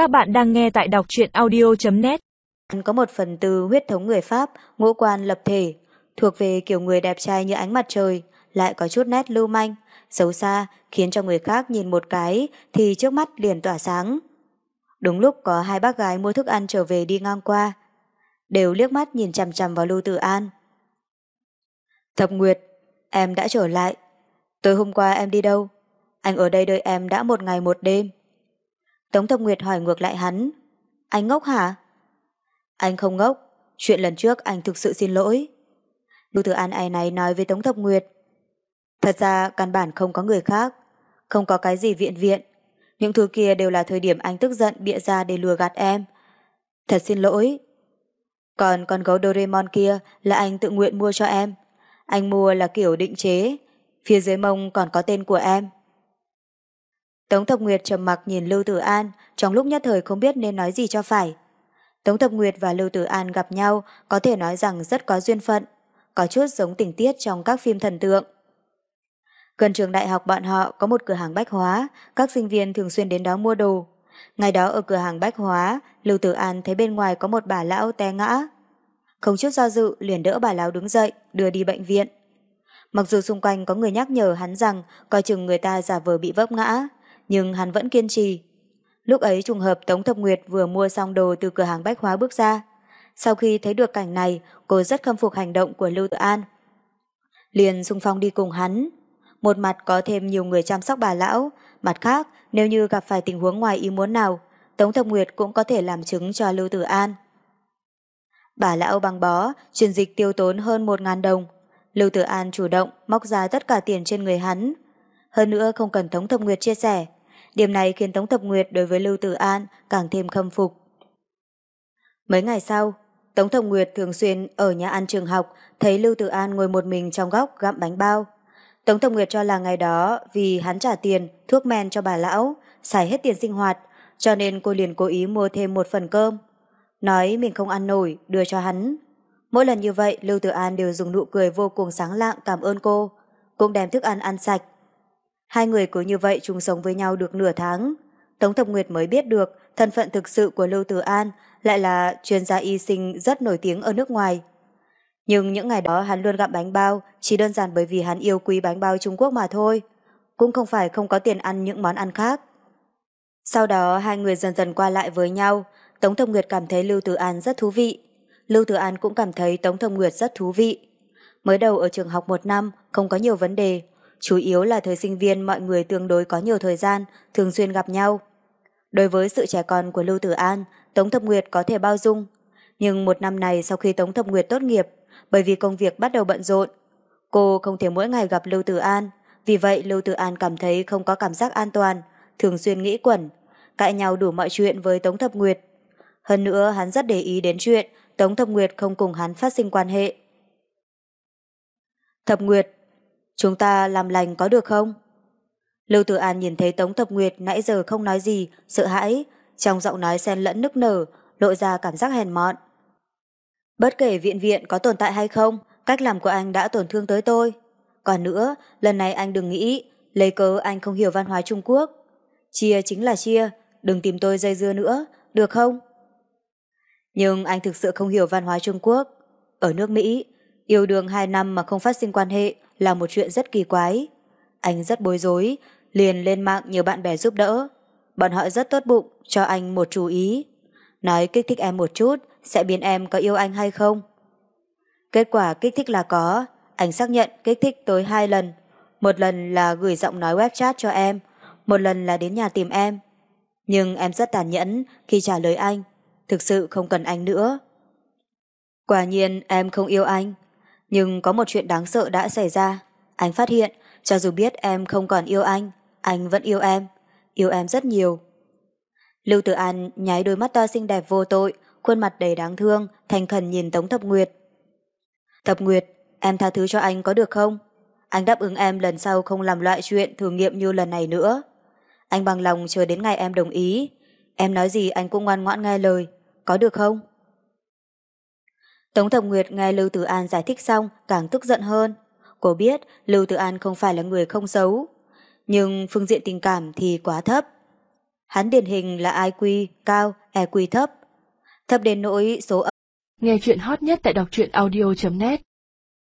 Các bạn đang nghe tại đọc truyện audio.net Có một phần tư huyết thống người Pháp, ngũ quan lập thể, thuộc về kiểu người đẹp trai như ánh mặt trời, lại có chút nét lưu manh, xấu xa, khiến cho người khác nhìn một cái thì trước mắt liền tỏa sáng. Đúng lúc có hai bác gái mua thức ăn trở về đi ngang qua, đều liếc mắt nhìn chằm chằm vào Lưu Tử An. Thập Nguyệt, em đã trở lại. Tối hôm qua em đi đâu? Anh ở đây đợi em đã một ngày một đêm. Tống Thập Nguyệt hỏi ngược lại hắn. Anh ngốc hả? Anh không ngốc. Chuyện lần trước anh thực sự xin lỗi. Lưu Thừa An ai này nói với Tống Thập Nguyệt. Thật ra căn bản không có người khác. Không có cái gì viện viện. Những thứ kia đều là thời điểm anh tức giận bịa ra để lừa gạt em. Thật xin lỗi. Còn con gấu Doraemon kia là anh tự nguyện mua cho em. Anh mua là kiểu định chế. Phía dưới mông còn có tên của em. Tống Thập Nguyệt trầm mặc nhìn Lưu Tử An, trong lúc nhất thời không biết nên nói gì cho phải. Tống Thập Nguyệt và Lưu Tử An gặp nhau có thể nói rằng rất có duyên phận, có chút giống tình tiết trong các phim thần tượng. Gần trường đại học bọn họ có một cửa hàng bách hóa, các sinh viên thường xuyên đến đó mua đồ. Ngày đó ở cửa hàng bách hóa, Lưu Tử An thấy bên ngoài có một bà lão té ngã. Không chút do dự liền đỡ bà lão đứng dậy, đưa đi bệnh viện. Mặc dù xung quanh có người nhắc nhở hắn rằng coi chừng người ta giả vờ bị vấp ngã, nhưng hắn vẫn kiên trì. Lúc ấy trùng hợp Tống Thập Nguyệt vừa mua xong đồ từ cửa hàng bách hóa bước ra. Sau khi thấy được cảnh này, cô rất khâm phục hành động của Lưu Tự An. Liền xung phong đi cùng hắn. Một mặt có thêm nhiều người chăm sóc bà lão, mặt khác nếu như gặp phải tình huống ngoài ý muốn nào, Tống Thập Nguyệt cũng có thể làm chứng cho Lưu Tử An. Bà lão băng bó, truyền dịch tiêu tốn hơn 1.000 đồng. Lưu Tử An chủ động móc ra tất cả tiền trên người hắn. Hơn nữa không cần Tống Thập Nguyệt chia sẻ, Điểm này khiến Tống Thập Nguyệt đối với Lưu Tử An càng thêm khâm phục. Mấy ngày sau, Tống Thập Nguyệt thường xuyên ở nhà ăn trường học thấy Lưu Tử An ngồi một mình trong góc gặm bánh bao. Tống Thập Nguyệt cho là ngày đó vì hắn trả tiền, thuốc men cho bà lão, xài hết tiền sinh hoạt, cho nên cô liền cố ý mua thêm một phần cơm. Nói mình không ăn nổi, đưa cho hắn. Mỗi lần như vậy, Lưu Tử An đều dùng nụ cười vô cùng sáng lạng cảm ơn cô, cũng đem thức ăn ăn sạch, Hai người cứ như vậy chung sống với nhau được nửa tháng. Tống Thập Nguyệt mới biết được thân phận thực sự của Lưu Tử An lại là chuyên gia y sinh rất nổi tiếng ở nước ngoài. Nhưng những ngày đó hắn luôn gặm bánh bao chỉ đơn giản bởi vì hắn yêu quý bánh bao Trung Quốc mà thôi. Cũng không phải không có tiền ăn những món ăn khác. Sau đó hai người dần dần qua lại với nhau, Tống Thập Nguyệt cảm thấy Lưu Tử An rất thú vị. Lưu Tử An cũng cảm thấy Tống Thập Nguyệt rất thú vị. Mới đầu ở trường học một năm, không có nhiều vấn đề, chủ yếu là thời sinh viên mọi người tương đối có nhiều thời gian, thường xuyên gặp nhau. Đối với sự trẻ con của Lưu Tử An, Tống Thập Nguyệt có thể bao dung. Nhưng một năm này sau khi Tống Thập Nguyệt tốt nghiệp, bởi vì công việc bắt đầu bận rộn, cô không thể mỗi ngày gặp Lưu Tử An. Vì vậy Lưu Tử An cảm thấy không có cảm giác an toàn, thường xuyên nghĩ quẩn, cãi nhau đủ mọi chuyện với Tống Thập Nguyệt. Hơn nữa hắn rất để ý đến chuyện Tống Thập Nguyệt không cùng hắn phát sinh quan hệ. Thập Nguyệt Chúng ta làm lành có được không? Lưu Tử An nhìn thấy Tống Thập Nguyệt nãy giờ không nói gì, sợ hãi, trong giọng nói xen lẫn nức nở, lộ ra cảm giác hèn mọn. Bất kể viện viện có tồn tại hay không, cách làm của anh đã tổn thương tới tôi. Còn nữa, lần này anh đừng nghĩ, lấy cớ anh không hiểu văn hóa Trung Quốc. Chia chính là chia, đừng tìm tôi dây dưa nữa, được không? Nhưng anh thực sự không hiểu văn hóa Trung Quốc. Ở nước Mỹ, yêu đương hai năm mà không phát sinh quan hệ là một chuyện rất kỳ quái. Anh rất bối rối, liền lên mạng nhờ bạn bè giúp đỡ. Bọn họ rất tốt bụng, cho anh một chú ý. Nói kích thích em một chút, sẽ biến em có yêu anh hay không? Kết quả kích thích là có, anh xác nhận kích thích tới hai lần. Một lần là gửi giọng nói web chat cho em, một lần là đến nhà tìm em. Nhưng em rất tàn nhẫn khi trả lời anh, thực sự không cần anh nữa. Quả nhiên em không yêu anh, nhưng có một chuyện đáng sợ đã xảy ra. Anh phát hiện, cho dù biết em không còn yêu anh, anh vẫn yêu em. Yêu em rất nhiều. Lưu Tử An nháy đôi mắt to xinh đẹp vô tội, khuôn mặt đầy đáng thương, thành khẩn nhìn Tống Thập Nguyệt. Thập Nguyệt, em tha thứ cho anh có được không? Anh đáp ứng em lần sau không làm loại chuyện thử nghiệm như lần này nữa. Anh bằng lòng chờ đến ngày em đồng ý. Em nói gì anh cũng ngoan ngoãn nghe lời. Có được không? Tống Thập Nguyệt nghe Lưu Tử An giải thích xong càng tức giận hơn. Cô biết Lưu Tử An không phải là người không xấu, nhưng phương diện tình cảm thì quá thấp. Hắn điển hình là IQ cao, EQ thấp. Thấp đến nỗi số Nghe chuyện hot nhất tại đọc truyện audio.net